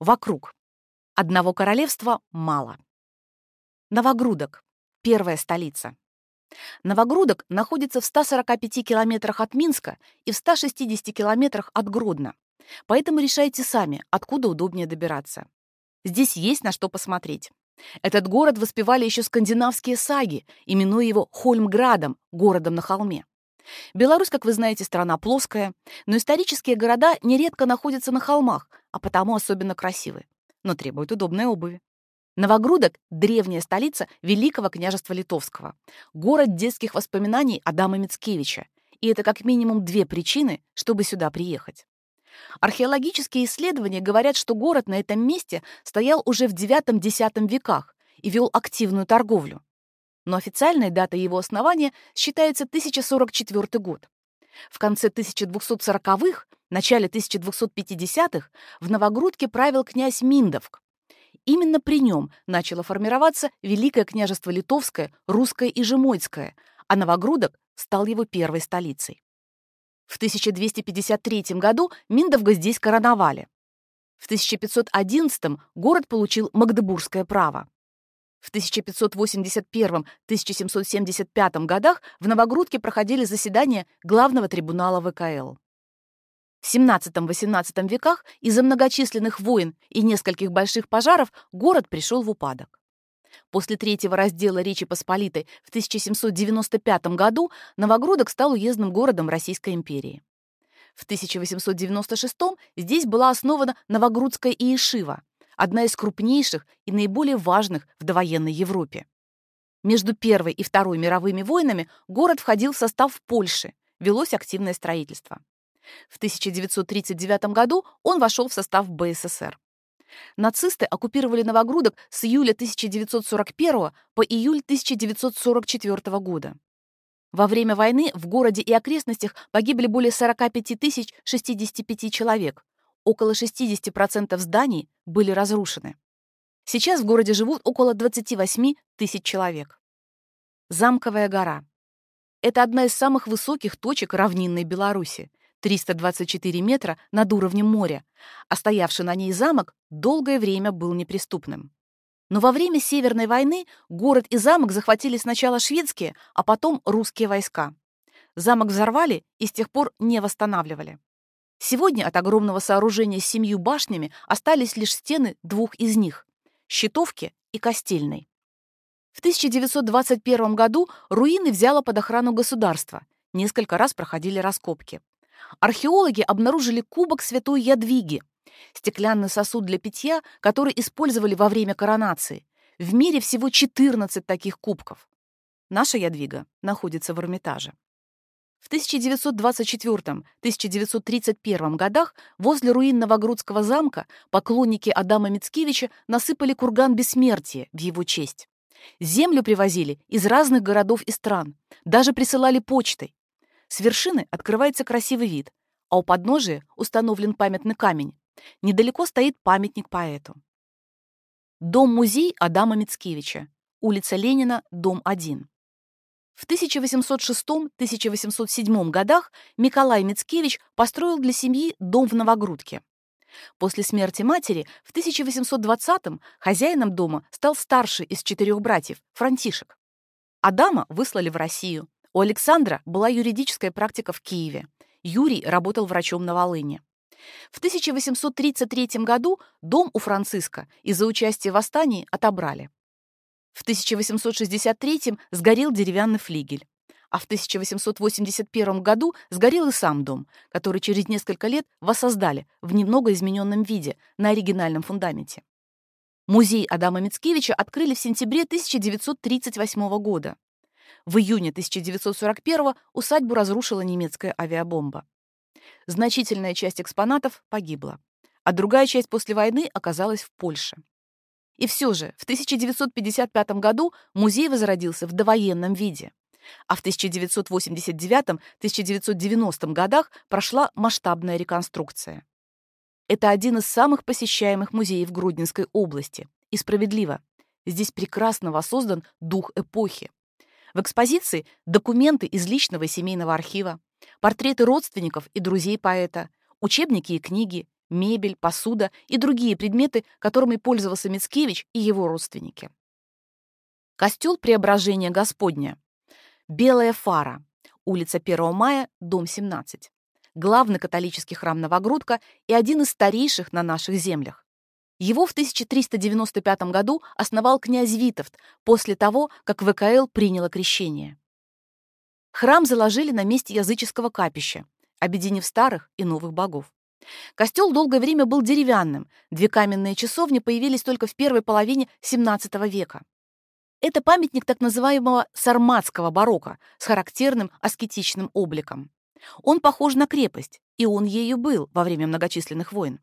Вокруг. Одного королевства мало. Новогрудок. Первая столица. Новогрудок находится в 145 километрах от Минска и в 160 километрах от Гродно. Поэтому решайте сами, откуда удобнее добираться. Здесь есть на что посмотреть. Этот город воспевали еще скандинавские саги, именуя его Хольмградом, городом на холме. Беларусь, как вы знаете, страна плоская, но исторические города нередко находятся на холмах, а потому особенно красивы, но требуют удобной обуви. Новогрудок — древняя столица Великого княжества Литовского, город детских воспоминаний Адама Мицкевича, и это как минимум две причины, чтобы сюда приехать. Археологические исследования говорят, что город на этом месте стоял уже в IX-X веках и вел активную торговлю но официальной датой его основания считается 1044 год. В конце 1240-х, начале 1250-х в Новогрудке правил князь Миндовк. Именно при нем начало формироваться Великое княжество Литовское, Русское и Жемойцкое, а Новогрудок стал его первой столицей. В 1253 году Миндовга здесь короновали. В 1511 город получил Магдебургское право. В 1581-1775 годах в Новогрудке проходили заседания Главного трибунала ВКЛ. В XVII-XVIII веках из-за многочисленных войн и нескольких больших пожаров город пришел в упадок. После третьего раздела Речи Посполитой в 1795 году Новогрудок стал уездным городом Российской империи. В 1896 здесь была основана Новогрудская Иешива, одна из крупнейших и наиболее важных в довоенной Европе. Между Первой и Второй мировыми войнами город входил в состав Польши, велось активное строительство. В 1939 году он вошел в состав БССР. Нацисты оккупировали Новогрудок с июля 1941 по июль 1944 года. Во время войны в городе и окрестностях погибли более 45 тысяч 65 человек, около 60% зданий были разрушены. Сейчас в городе живут около 28 тысяч человек. Замковая гора. Это одна из самых высоких точек равнинной Беларуси, 324 метра над уровнем моря, а стоявший на ней замок долгое время был неприступным. Но во время Северной войны город и замок захватили сначала шведские, а потом русские войска. Замок взорвали и с тех пор не восстанавливали. Сегодня от огромного сооружения с семью башнями остались лишь стены двух из них — Щитовки и Костельной. В 1921 году руины взяло под охрану государства. Несколько раз проходили раскопки. Археологи обнаружили кубок святой Ядвиги, стеклянный сосуд для питья, который использовали во время коронации. В мире всего 14 таких кубков. Наша Ядвига находится в Эрмитаже. В 1924-1931 годах возле руин Новогрудского замка поклонники Адама Мицкевича насыпали курган бессмертия в его честь. Землю привозили из разных городов и стран, даже присылали почтой. С вершины открывается красивый вид, а у подножия установлен памятный камень. Недалеко стоит памятник поэту. Дом-музей Адама Мицкевича. Улица Ленина, дом 1. В 1806-1807 годах Миколай Мицкевич построил для семьи дом в Новогрудке. После смерти матери в 1820-м хозяином дома стал старший из четырех братьев, Франтишек. Адама выслали в Россию. У Александра была юридическая практика в Киеве. Юрий работал врачом на Волыне. В 1833 году дом у Франциска из-за участия в восстании отобрали. В 1863 сгорел деревянный флигель, а в 1881 году сгорел и сам дом, который через несколько лет воссоздали в немного измененном виде на оригинальном фундаменте. Музей Адама Мицкевича открыли в сентябре 1938 года. В июне 1941 усадьбу разрушила немецкая авиабомба. Значительная часть экспонатов погибла, а другая часть после войны оказалась в Польше. И все же в 1955 году музей возродился в довоенном виде, а в 1989-1990 годах прошла масштабная реконструкция. Это один из самых посещаемых музеев Гродненской области. И справедливо. Здесь прекрасно воссоздан дух эпохи. В экспозиции документы из личного и семейного архива, портреты родственников и друзей поэта, учебники и книги, мебель, посуда и другие предметы, которыми пользовался Мицкевич и его родственники. Костел Преображения Господня. Белая фара. Улица 1 мая, дом 17. Главный католический храм Новогрудка и один из старейших на наших землях. Его в 1395 году основал князь Витовт после того, как ВКЛ приняло крещение. Храм заложили на месте языческого капища, объединив старых и новых богов. Костел долгое время был деревянным, две каменные часовни появились только в первой половине XVII века. Это памятник так называемого сарматского барокко с характерным аскетичным обликом. Он похож на крепость, и он ею был во время многочисленных войн.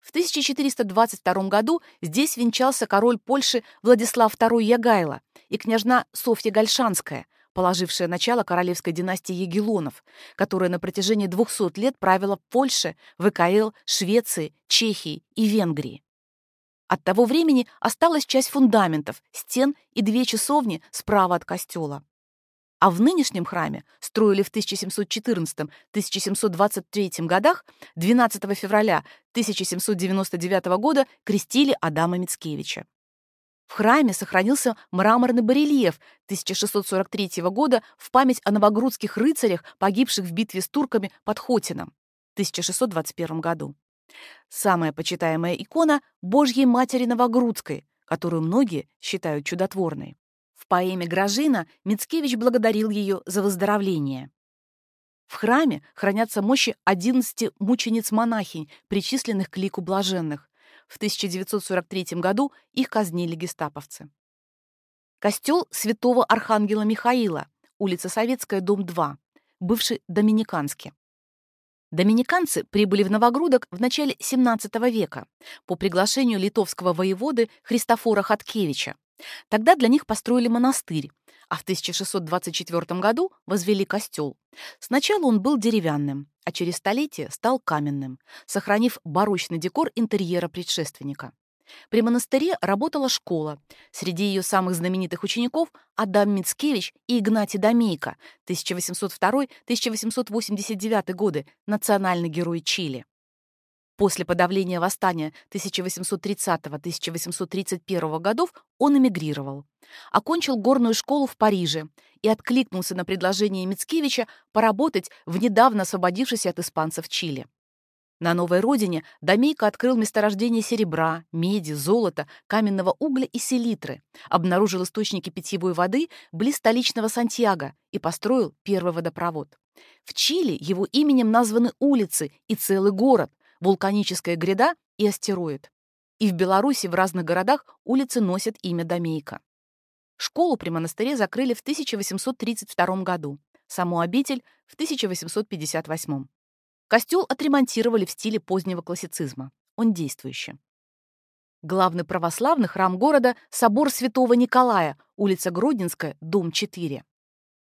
В 1422 году здесь венчался король Польши Владислав II Ягайло и княжна Софья Гальшанская, положившая начало королевской династии Егелонов, которая на протяжении 200 лет правила Польше, ВКЛ, Швеции, Чехии и Венгрии. От того времени осталась часть фундаментов, стен и две часовни справа от костела. А в нынешнем храме строили в 1714-1723 годах 12 февраля 1799 года крестили Адама Мицкевича. В храме сохранился мраморный барельеф 1643 года в память о новогрудских рыцарях, погибших в битве с турками под Хотином в 1621 году. Самая почитаемая икона — Божьей Матери Новогрудской, которую многие считают чудотворной. В поэме «Гражина» Мицкевич благодарил ее за выздоровление. В храме хранятся мощи 11 мучениц-монахинь, причисленных к лику блаженных. В 1943 году их казнили гестаповцы. Костел святого Архангела Михаила, улица Советская, дом 2, бывший Доминиканский. Доминиканцы прибыли в Новогрудок в начале XVII века по приглашению литовского воеводы Христофора Хаткевича. Тогда для них построили монастырь, а в 1624 году возвели костел. Сначала он был деревянным, а через столетие стал каменным, сохранив барочный декор интерьера предшественника. При монастыре работала школа. Среди ее самых знаменитых учеников Адам Мицкевич и Игнатий Домейко, 1802-1889 годы, национальный герой Чили. После подавления восстания 1830-1831 годов он эмигрировал. Окончил горную школу в Париже и откликнулся на предложение Мицкевича поработать в недавно освободившейся от испанцев Чили. На новой родине Домейко открыл месторождение серебра, меди, золота, каменного угля и селитры, обнаружил источники питьевой воды близ столичного Сантьяго и построил первый водопровод. В Чили его именем названы улицы и целый город, вулканическая гряда и астероид. И в Беларуси в разных городах улицы носят имя Домейка. Школу при монастыре закрыли в 1832 году, саму обитель — в 1858. Костел отремонтировали в стиле позднего классицизма. Он действующий. Главный православный храм города — собор Святого Николая, улица Гродненская, дом 4.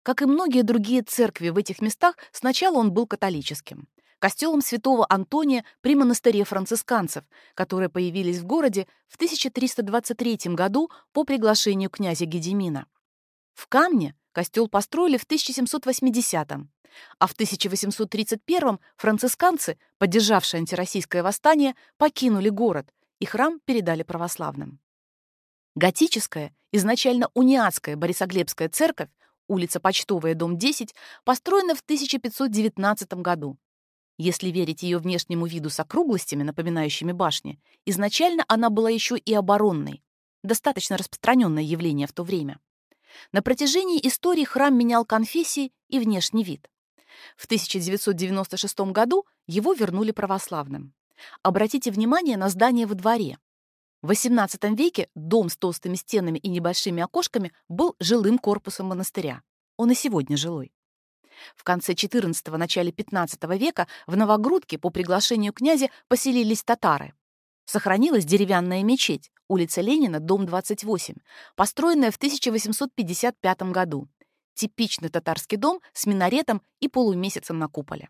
Как и многие другие церкви в этих местах, сначала он был католическим костелом святого Антония при монастыре францисканцев, которые появились в городе в 1323 году по приглашению князя Гедемина. В камне костел построили в 1780 а в 1831 францисканцы, поддержавшие антироссийское восстание, покинули город, и храм передали православным. Готическая, изначально униатская Борисоглебская церковь, улица Почтовая, дом 10, построена в 1519 году. Если верить ее внешнему виду с округлостями, напоминающими башни, изначально она была еще и оборонной. Достаточно распространенное явление в то время. На протяжении истории храм менял конфессии и внешний вид. В 1996 году его вернули православным. Обратите внимание на здание во дворе. В XVIII веке дом с толстыми стенами и небольшими окошками был жилым корпусом монастыря. Он и сегодня жилой. В конце XIV – начале XV века в Новогрудке по приглашению князя поселились татары. Сохранилась деревянная мечеть, улица Ленина, дом 28, построенная в 1855 году. Типичный татарский дом с минаретом и полумесяцем на куполе.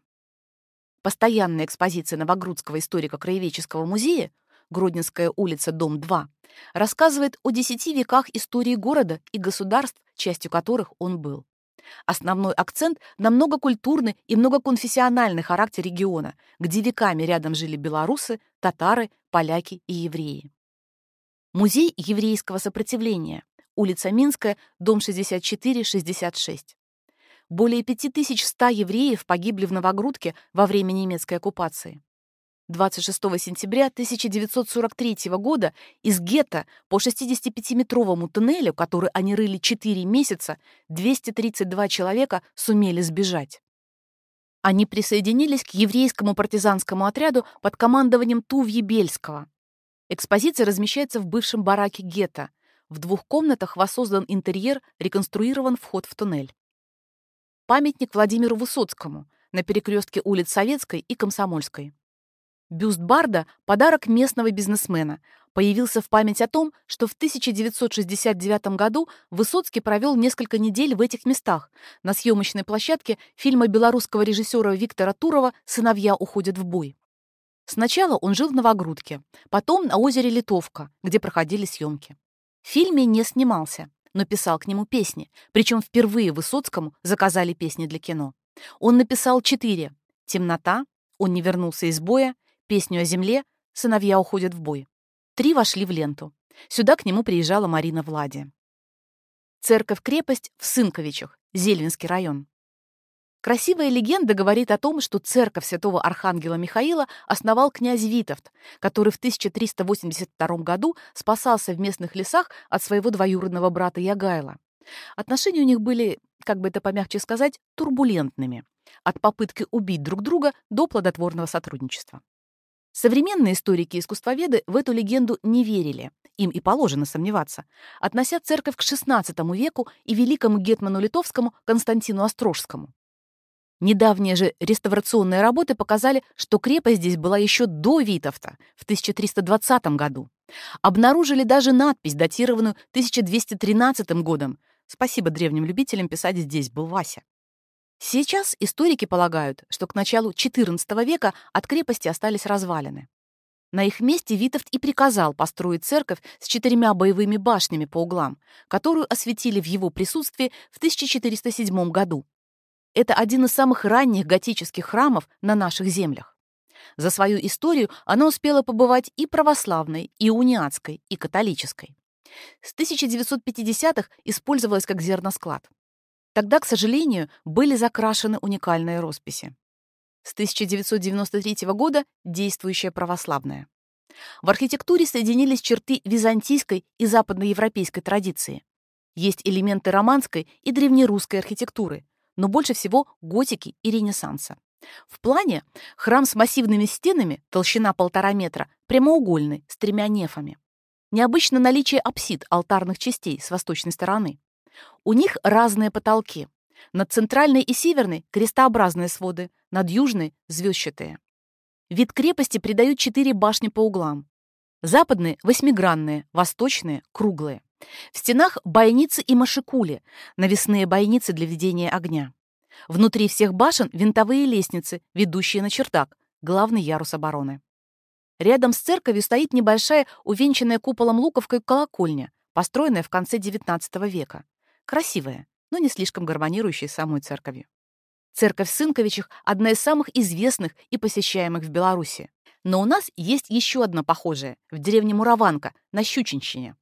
Постоянная экспозиция Новогрудского историко-краеведческого музея Гродненская улица, дом 2, рассказывает о десяти веках истории города и государств, частью которых он был. Основной акцент на многокультурный и многоконфессиональный характер региона, где веками рядом жили белорусы, татары, поляки и евреи. Музей еврейского сопротивления. Улица Минская, дом 64-66. Более 5100 евреев погибли в Новогрудке во время немецкой оккупации. 26 сентября 1943 года из гетто по 65-метровому туннелю, который они рыли 4 месяца, 232 человека сумели сбежать. Они присоединились к еврейскому партизанскому отряду под командованием Тувьи Бельского. Экспозиция размещается в бывшем бараке гетто. В двух комнатах воссоздан интерьер, реконструирован вход в туннель. Памятник Владимиру Высоцкому на перекрестке улиц Советской и Комсомольской. Бюст Барда — подарок местного бизнесмена. Появился в память о том, что в 1969 году Высоцкий провел несколько недель в этих местах на съемочной площадке фильма белорусского режиссера Виктора Турова «Сыновья уходят в бой». Сначала он жил в Новогрудке, потом на озере Литовка, где проходили съемки. В фильме не снимался, но писал к нему песни, причем впервые Высоцкому заказали песни для кино. Он написал четыре «Темнота», «Он не вернулся из боя», песню о земле «Сыновья уходят в бой». Три вошли в ленту. Сюда к нему приезжала Марина Влади. Церковь-крепость в Сынковичах, Зельвинский район. Красивая легенда говорит о том, что церковь святого архангела Михаила основал князь Витовт, который в 1382 году спасался в местных лесах от своего двоюродного брата Ягайла. Отношения у них были, как бы это помягче сказать, турбулентными, от попытки убить друг друга до плодотворного сотрудничества. Современные историки-искусствоведы в эту легенду не верили, им и положено сомневаться, относя церковь к XVI веку и великому гетману литовскому Константину Острожскому. Недавние же реставрационные работы показали, что крепость здесь была еще до Витовта, в 1320 году. Обнаружили даже надпись, датированную 1213 годом. Спасибо древним любителям писать «здесь был Вася». Сейчас историки полагают, что к началу XIV века от крепости остались развалины. На их месте Витовт и приказал построить церковь с четырьмя боевыми башнями по углам, которую осветили в его присутствии в 1407 году. Это один из самых ранних готических храмов на наших землях. За свою историю она успела побывать и православной, и униатской, и католической. С 1950-х использовалась как зерносклад. Тогда, к сожалению, были закрашены уникальные росписи. С 1993 года действующая православная. В архитектуре соединились черты византийской и западноевропейской традиции. Есть элементы романской и древнерусской архитектуры, но больше всего готики и ренессанса. В плане храм с массивными стенами, толщина полтора метра, прямоугольный, с тремя нефами. Необычно наличие апсид, алтарных частей с восточной стороны. У них разные потолки. Над центральной и северной — крестообразные своды, над южной — звездчатые. Вид крепости придают четыре башни по углам. Западные — восьмигранные, восточные — круглые. В стенах — бойницы и машикули, навесные бойницы для ведения огня. Внутри всех башен — винтовые лестницы, ведущие на чердак, главный ярус обороны. Рядом с церковью стоит небольшая, увенчанная куполом луковкой колокольня, построенная в конце XIX века. Красивая, но не слишком гармонирующая с самой церковью. Церковь Сынковичах — одна из самых известных и посещаемых в Беларуси. Но у нас есть еще одна похожая, в деревне Мураванка, на Щучинщине.